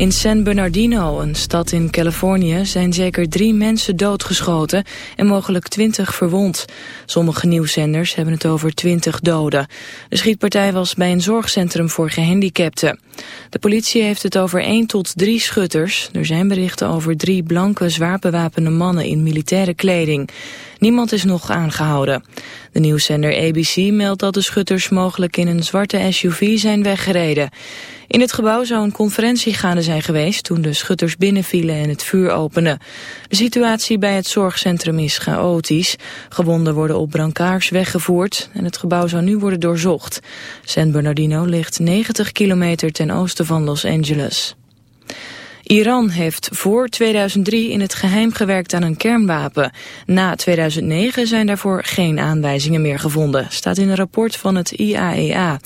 In San Bernardino, een stad in Californië, zijn zeker drie mensen doodgeschoten en mogelijk twintig verwond. Sommige nieuwszenders hebben het over twintig doden. De schietpartij was bij een zorgcentrum voor gehandicapten. De politie heeft het over één tot drie schutters. Er zijn berichten over drie blanke, zwaar bewapende mannen in militaire kleding. Niemand is nog aangehouden. De nieuwszender ABC meldt dat de schutters mogelijk in een zwarte SUV zijn weggereden. In het gebouw zou een conferentie gaande zijn geweest toen de schutters binnenvielen en het vuur openden. De situatie bij het zorgcentrum is chaotisch. Gewonden worden op brancards weggevoerd en het gebouw zou nu worden doorzocht. San Bernardino ligt 90 kilometer ten oosten van Los Angeles. Iran heeft voor 2003 in het geheim gewerkt aan een kernwapen. Na 2009 zijn daarvoor geen aanwijzingen meer gevonden, staat in een rapport van het IAEA. E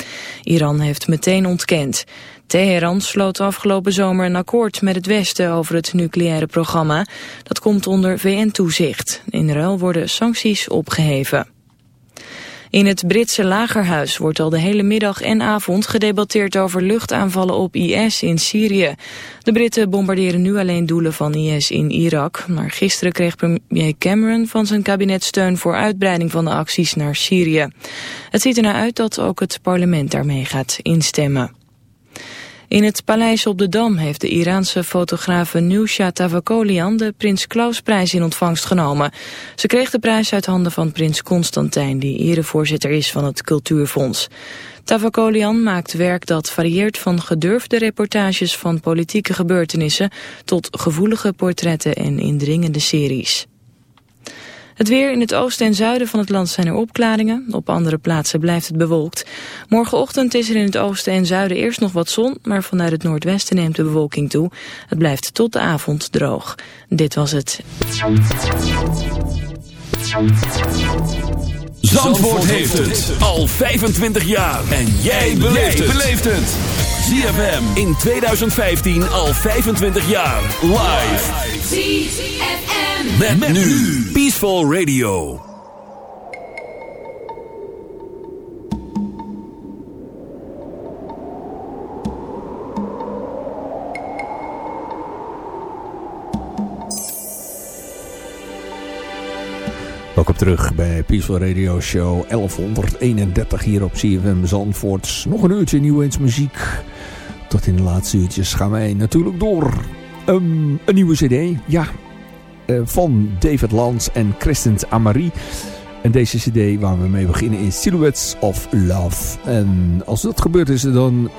Iran heeft meteen ontkend. Teheran sloot afgelopen zomer een akkoord met het Westen over het nucleaire programma. Dat komt onder VN-toezicht. In ruil worden sancties opgeheven. In het Britse lagerhuis wordt al de hele middag en avond gedebatteerd over luchtaanvallen op IS in Syrië. De Britten bombarderen nu alleen doelen van IS in Irak. Maar gisteren kreeg premier Cameron van zijn kabinet steun voor uitbreiding van de acties naar Syrië. Het ziet ernaar uit dat ook het parlement daarmee gaat instemmen. In het paleis op de Dam heeft de Iraanse fotografe Nusha Tavakolian de Prins Klausprijs in ontvangst genomen. Ze kreeg de prijs uit handen van prins Constantijn, die erevoorzitter is van het Cultuurfonds. Tavakolian maakt werk dat varieert van gedurfde reportages van politieke gebeurtenissen tot gevoelige portretten en indringende series. Het weer in het oosten en zuiden van het land zijn er opklaringen. Op andere plaatsen blijft het bewolkt. Morgenochtend is er in het oosten en zuiden eerst nog wat zon... maar vanuit het noordwesten neemt de bewolking toe. Het blijft tot de avond droog. Dit was het. Zandvoort heeft het al 25 jaar. En jij beleeft het. ZFM in 2015 al 25 jaar. Live. ZFM. Met, nu. Peaceful Radio. Welkom terug bij Peaceful Radio Show 1131 hier op CFM Zandvoort. Nog een uurtje New muziek. Tot in de laatste uurtjes gaan wij natuurlijk door. Um, een nieuwe cd, ja, van David Lans en Christen Amarie. En deze cd waar we mee beginnen is Silhouettes of Love. En als dat gebeurd is, dan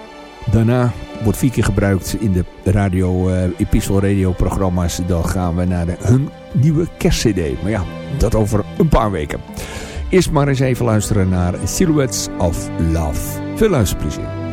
daarna wordt vier keer gebruikt in de radio, uh, Radio programma's. Dan gaan we naar de, hun nieuwe kerstcd. Maar ja, dat over een paar weken. Eerst maar eens even luisteren naar Silhouettes of Love. Veel luisterplezier.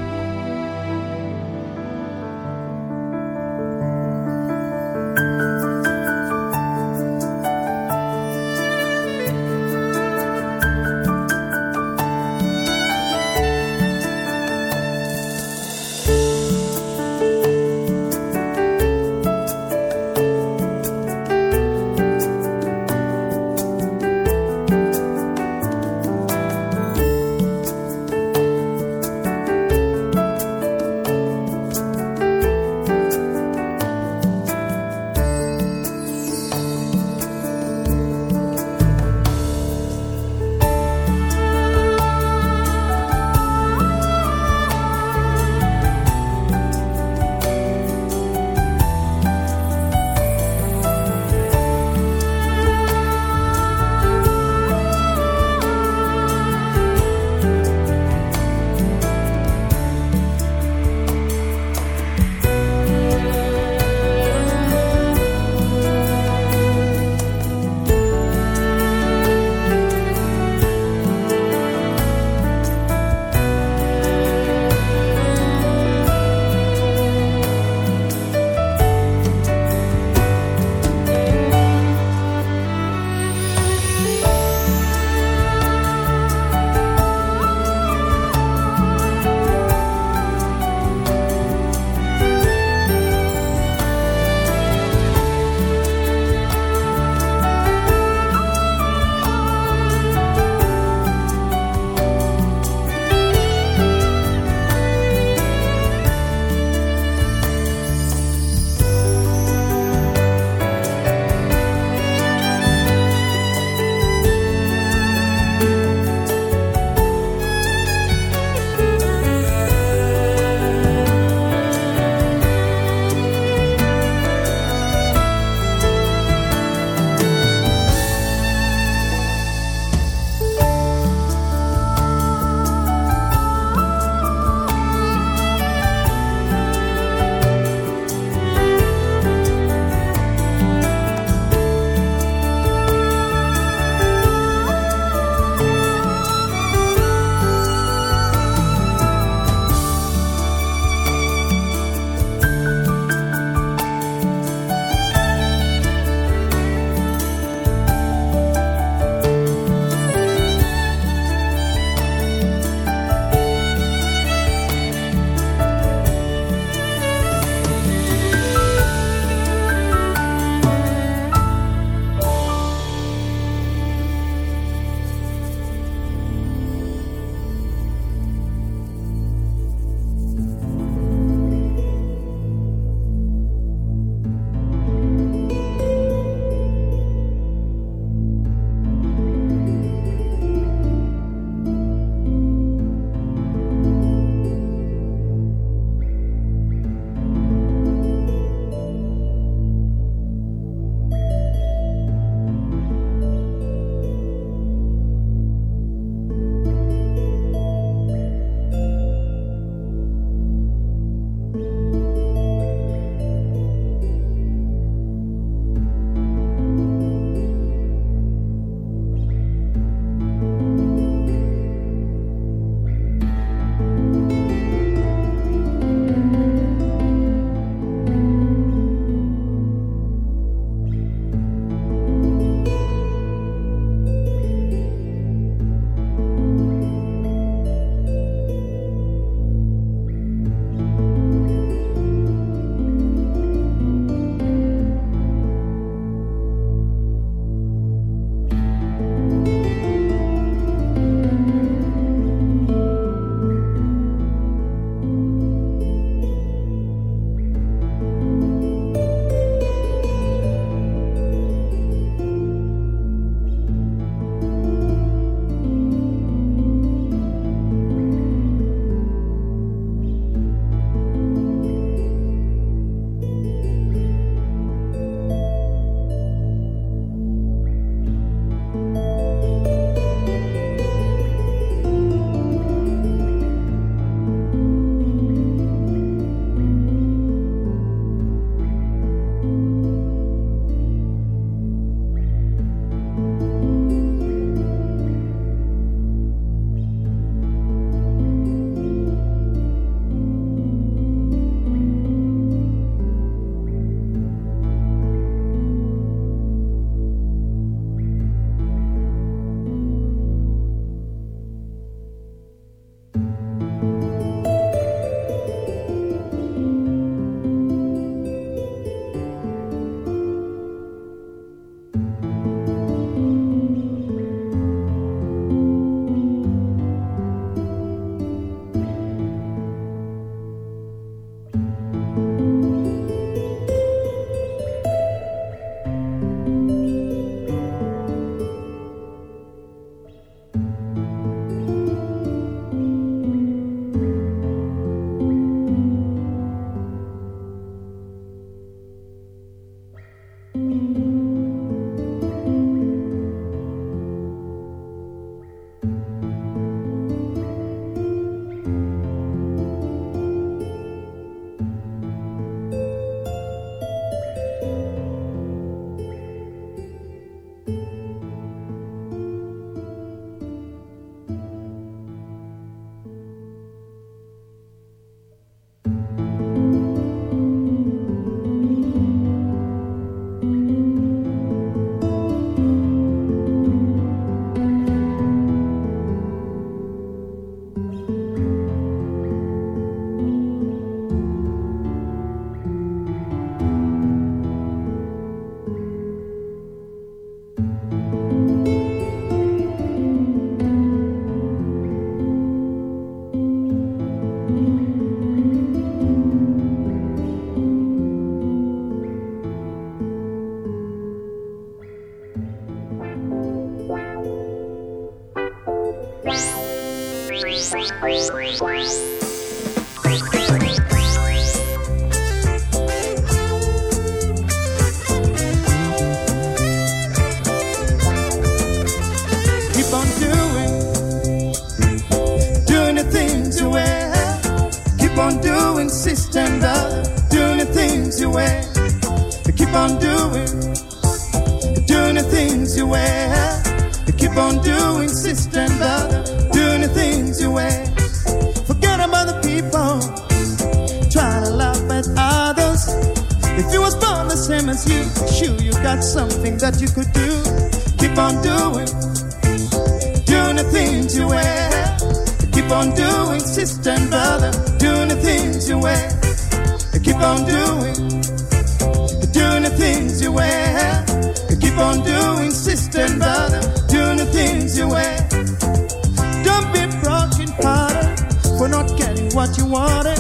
Wanted.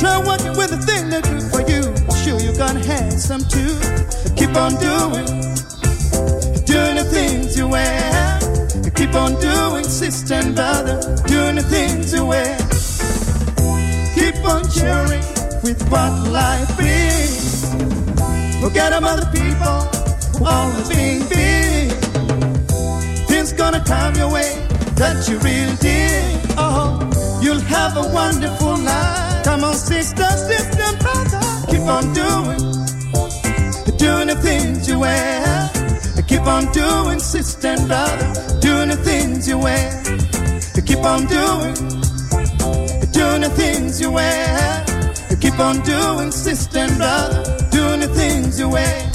Try working with the thing that's good for you. Sure, you got handsome too. Keep on doing, doing the things you wear. Keep on doing, sister and brother, doing the things you wear. Keep on cheering with what life brings. Forget about the people who always being big. Things gonna come your way that you really did. Oh, you'll have a wonderful life. Come on, sister, sister, brother, keep on doing, doing the things you wear. Keep on doing, sister and brother, doing the things you wear. Keep on doing, doing the things you wear. Keep on doing, sister and brother, doing the things you wear.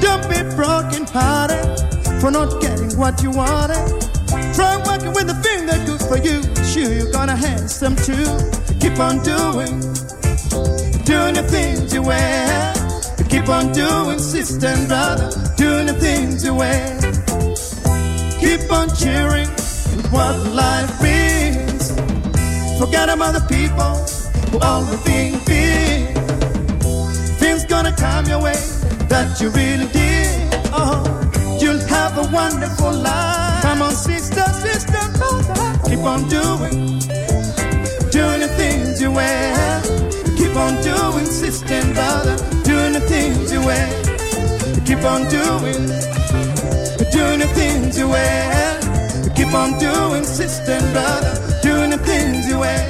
Don't be broken hearted for not getting what you wanted. Try working with the thing that's good for you. Sure, you're gonna have some too. Keep on doing, doing the things you wear. Keep on doing, sister and brother, doing the things you wear. Keep on cheering with what life brings. Forget about the people who always being big. Things gonna come your way that you really did. Have a wonderful life. Come on, sister, sister, brother. Keep on doing, doing the things you wear. Keep on doing, sister and brother, doing the things you wear. Keep on doing, doing the things you wear. Keep on doing, sister and brother, doing the things you wear.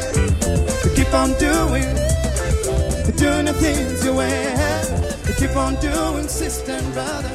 Keep on doing, doing the things you wear. Keep on doing, sister and brother,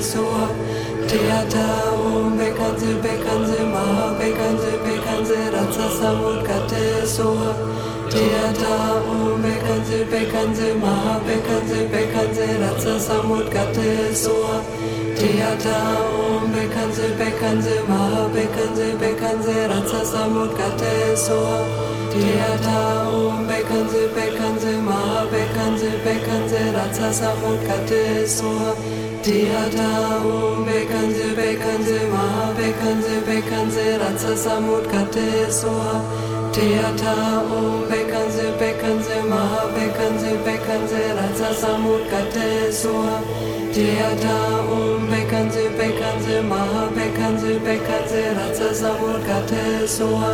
Professor, Theaterum, Bekanse, Bekanse, Maha, Bekanse, Bekanse, Ratsasamut, Katesor, Theaterum, Bekanse, sie, Maha, Sie, Bekanse, und Katesor, Theaterum, Bekanse, Bekanse, Maha, Sie, Bekanse, Ratsasamut, Katesor, Theaterum, Bekanse, Bekanse, Maha, Bekanse, Bekanse, Ratsasamut, Katesor, Theater um Bekanse, Bekanse, Maha, Bekanse, Bekanse, Ratsa Samut Kate Soha. Theater um Bekanse, Bekanse, Maha, Bekanse, Bekanse, Ratsa Samut Kate Soha. Theater um Bekanse, Bekanse, Maha, Bekanse, Bekanse, Ratsa Samut Kate Soha.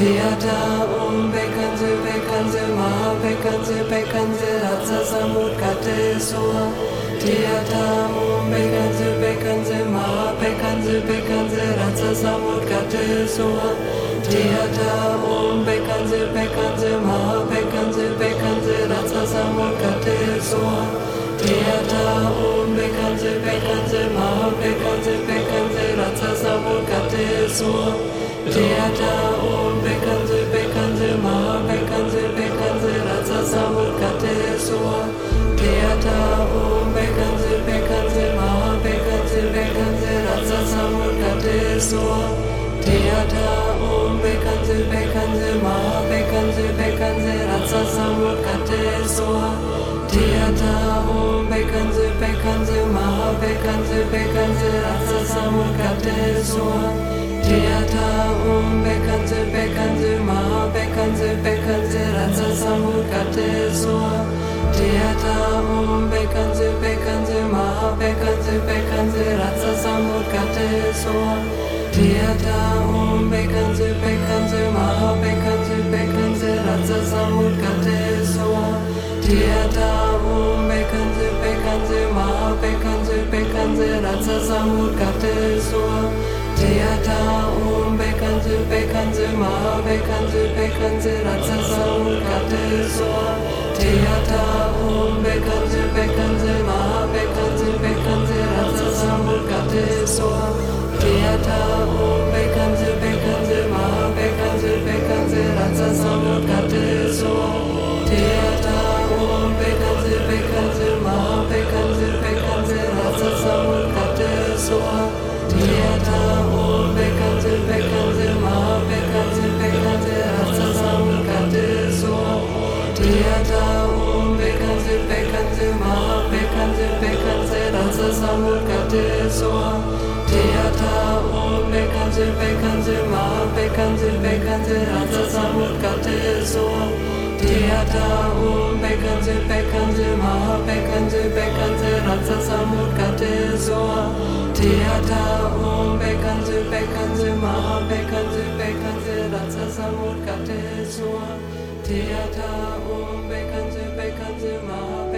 Theater und Bekanse, Bekanse, Maha, Bekanse, Bekanse, Hatsasamut, Kate, Soha. Theater und Bekanse, Bekanse, Maha, Bekanse, Bekanse, Hatsasamut, Kate, Soha. Theater und Bekanse, Bekanse, Maha, Bekanse, Bekanse, Hatsasamut, Kate, Soha. Theater und Bekanse, Bekanse, Maha, Bekanse, Bekanse, Hatsasamut, Kate, Soha. Theater, oh, Bekanse, Bekanse, Maha, Bekanse, Bekanse, Raza, Samur, Kate, Soa. Theater, oh, Bekanse, Bekanse, Maha, Bekanse, Bekanse, Raza, Samur, Theater, oh, Bekanse, Bekanse, Maha, Bekanse, Bekanse, Raza, Samur, Kate, Theater, oh, Bekanse, Bekanse, Maha, Bekanse, Bekanse, Raza, Samur, Soa. Teata um bekanze bekanze ma bekanze bekanze ratsa samut kate soa Teata um bekanze bekanze ma bekanze bekanze ratsa samut kate soa Teata um bekanze bekanze ma bekanze bekanze ratsa samut kate soa Teata um bekanze bekanze ma bekanze bekanze ratsa samut kate soa Theater um Bekansel, Bekansel, Ma, Bekansel, Bekansel, Razzasa um Bekansel, Bekansel, Ma, Bekansel, Bekansel, Razzasa um Bekansel, Bekansel, Ma, Bekansel, Bekansel, Razzasa um Bekansel, Bekansel, Ma, Bekansel, Bekansel, bekanze bekanze ma bekanze bekanze ratsa samut kate soa Teata um bekanze bekanze ma bekanze bekanze ratsa samut kate soa Teata um bekanze bekanze ma bekanze bekanze ratsa samut kate soa Teata um bekanze bekanze ma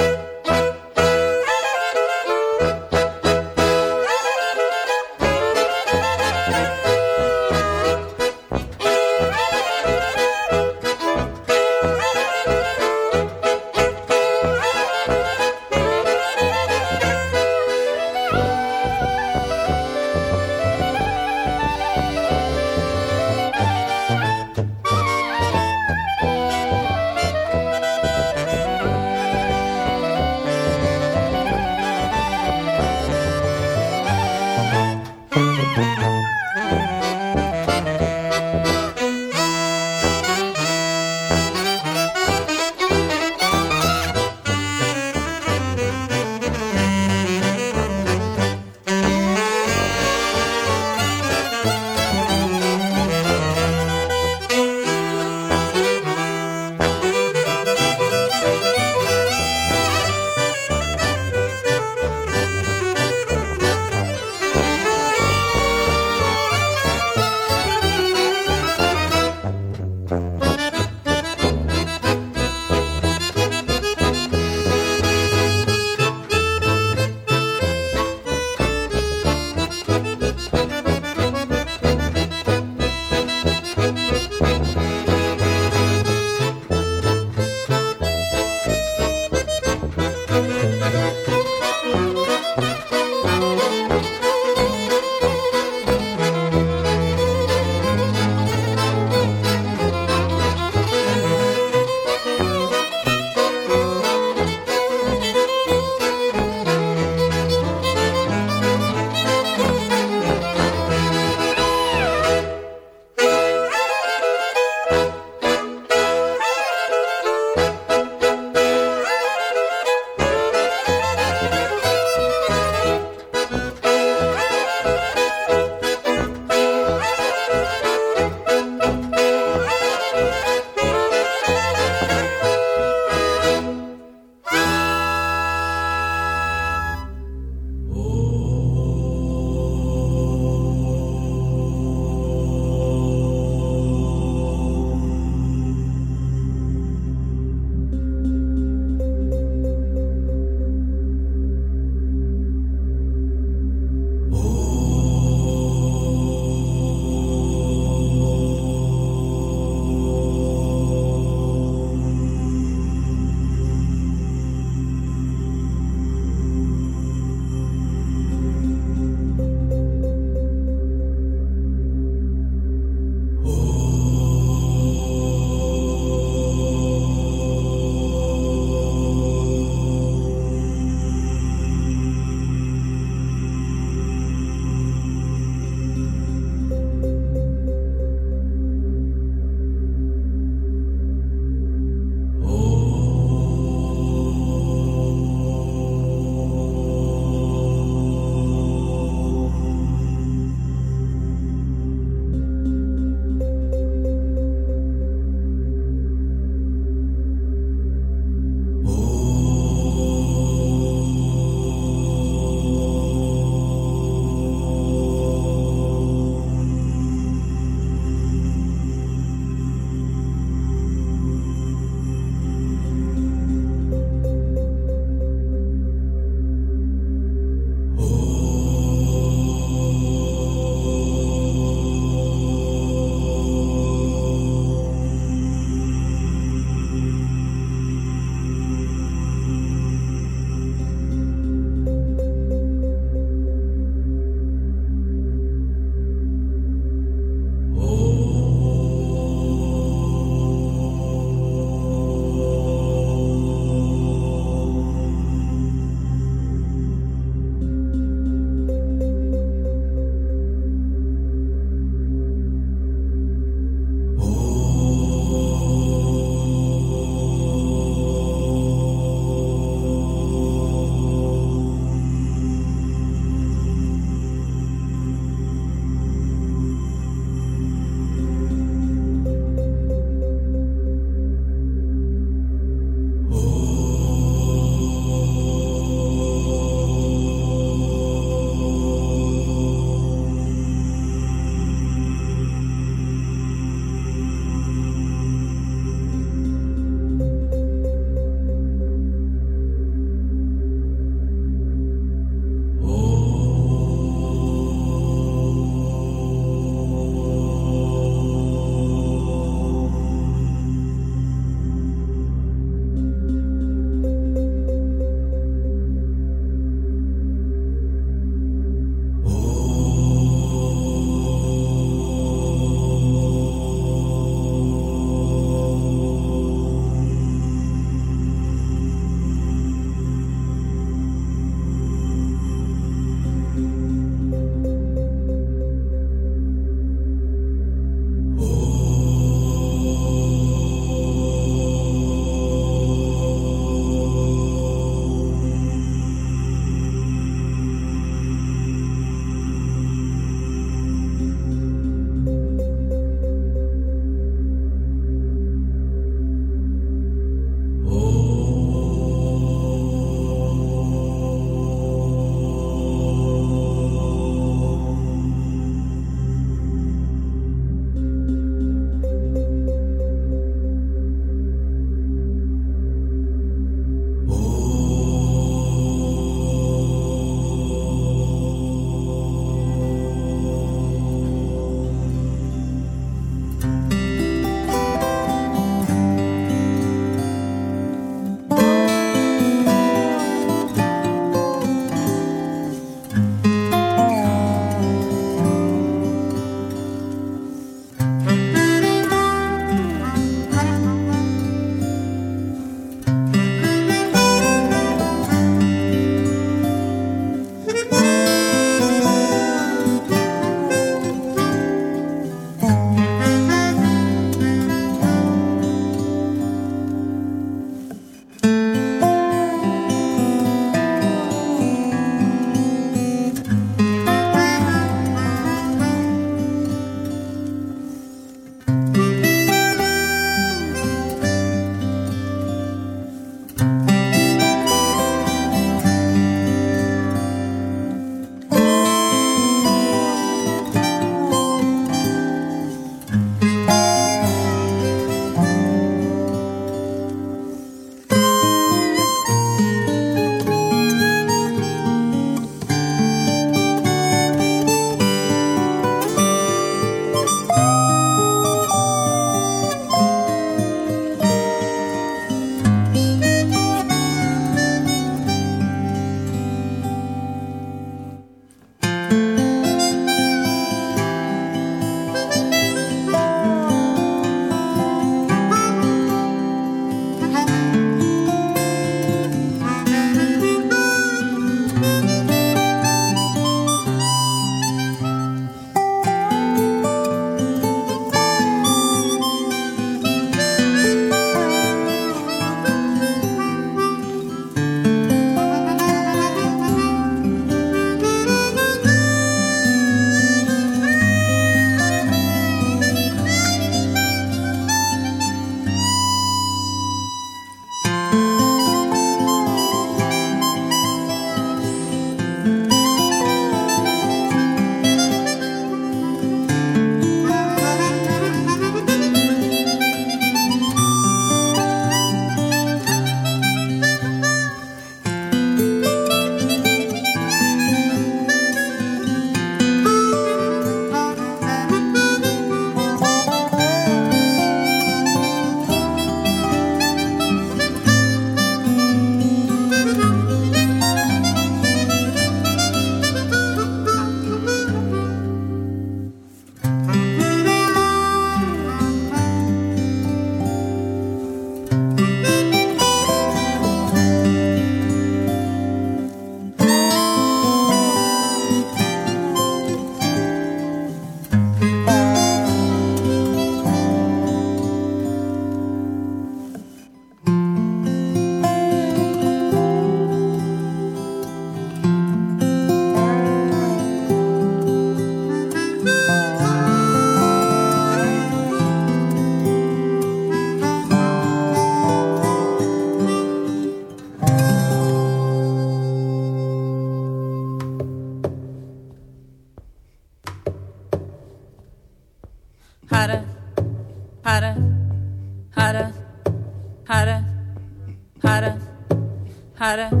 cara.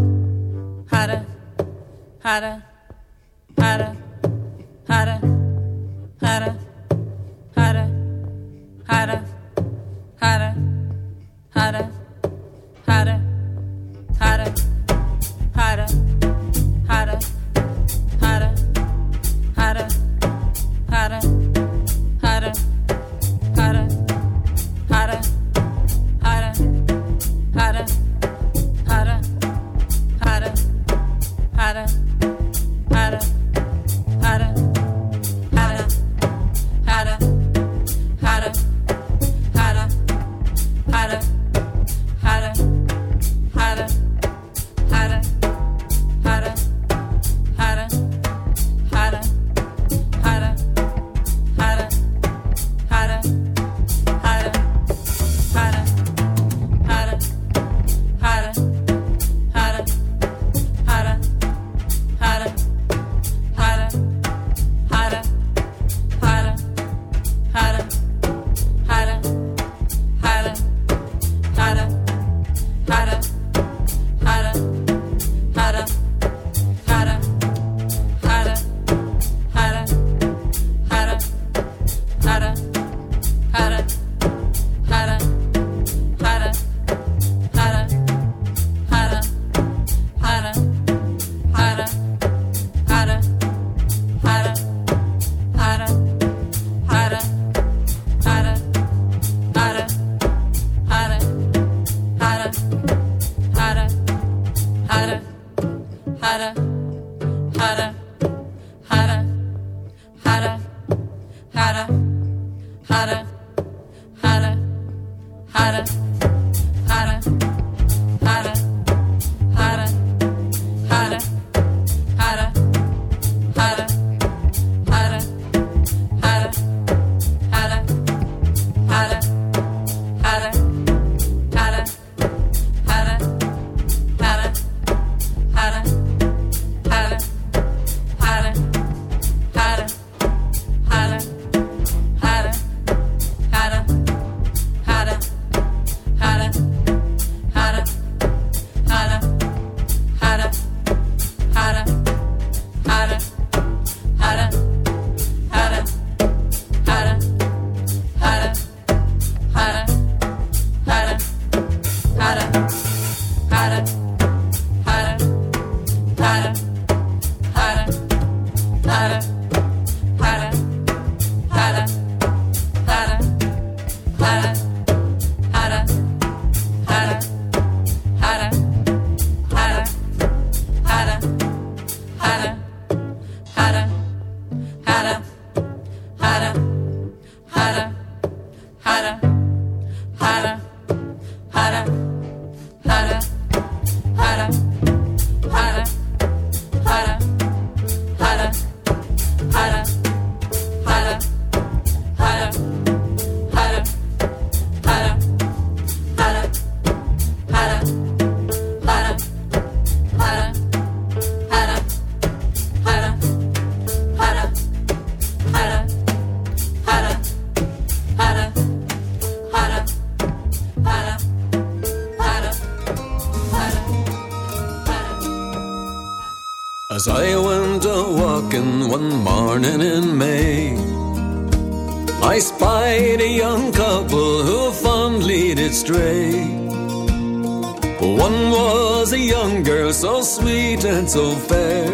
So sweet and so fair.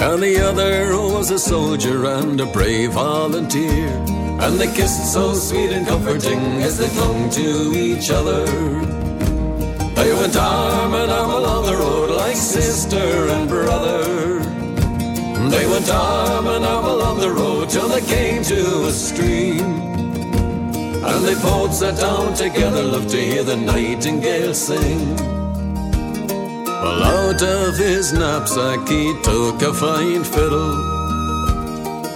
And the other was a soldier and a brave volunteer. And they kissed so sweet and comforting as they clung to each other. They went arm in arm along the road like sister and brother. They went arm in arm along the road till they came to a stream. And they both sat down together, loved to hear the nightingale sing. Well, out of his knapsack he took a fine fiddle.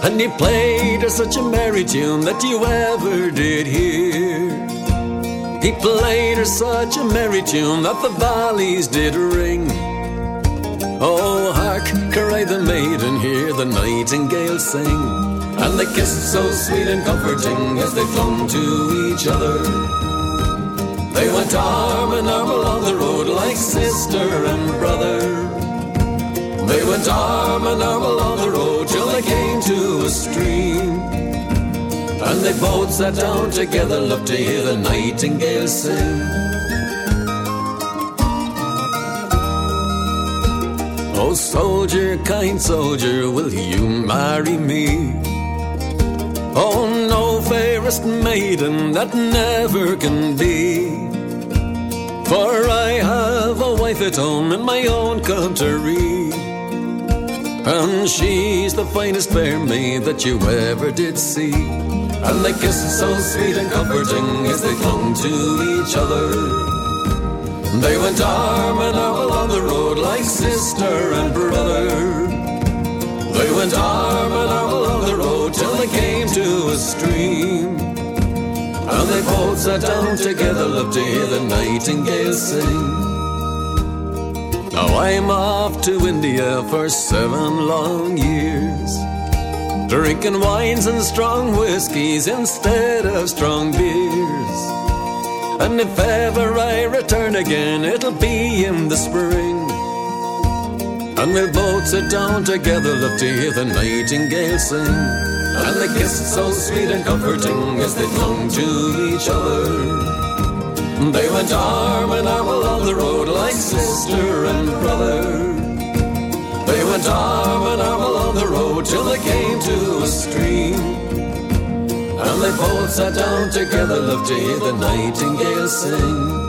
And he played her such a merry tune that you ever did hear. He played her such a merry tune that the valleys did ring. Oh, hark, cry the maiden, hear the nightingale sing. And they kissed so sweet and comforting as they clung to each other. They went arm in arm along the road like sister and brother. They went arm in arm along the road till they came to a stream. And they both sat down together, loved to hear the nightingale sing. Oh, soldier, kind soldier, will you marry me? Oh, no fairest maiden that never can be. For I have a wife at home in my own country. And she's the finest fair maid that you ever did see. And they kissed so sweet and comforting as they clung to each other. They went arm in arm along the road like sister and brother. They went arm in arm along the road till they came to a. And they both sat down together, loved to hear the nightingale sing. Now I'm off to India for seven long years. Drinking wines and strong whiskies instead of strong beers. And if ever I return again, it'll be in the spring. And we'll both sit down together, love to hear the nightingale sing. And they kissed so sweet and comforting as they clung to each other. They went arm in arm along the road like sister and brother. They went arm in arm along the road till they came to a stream. And they both sat down together, loved to hear the nightingale sing.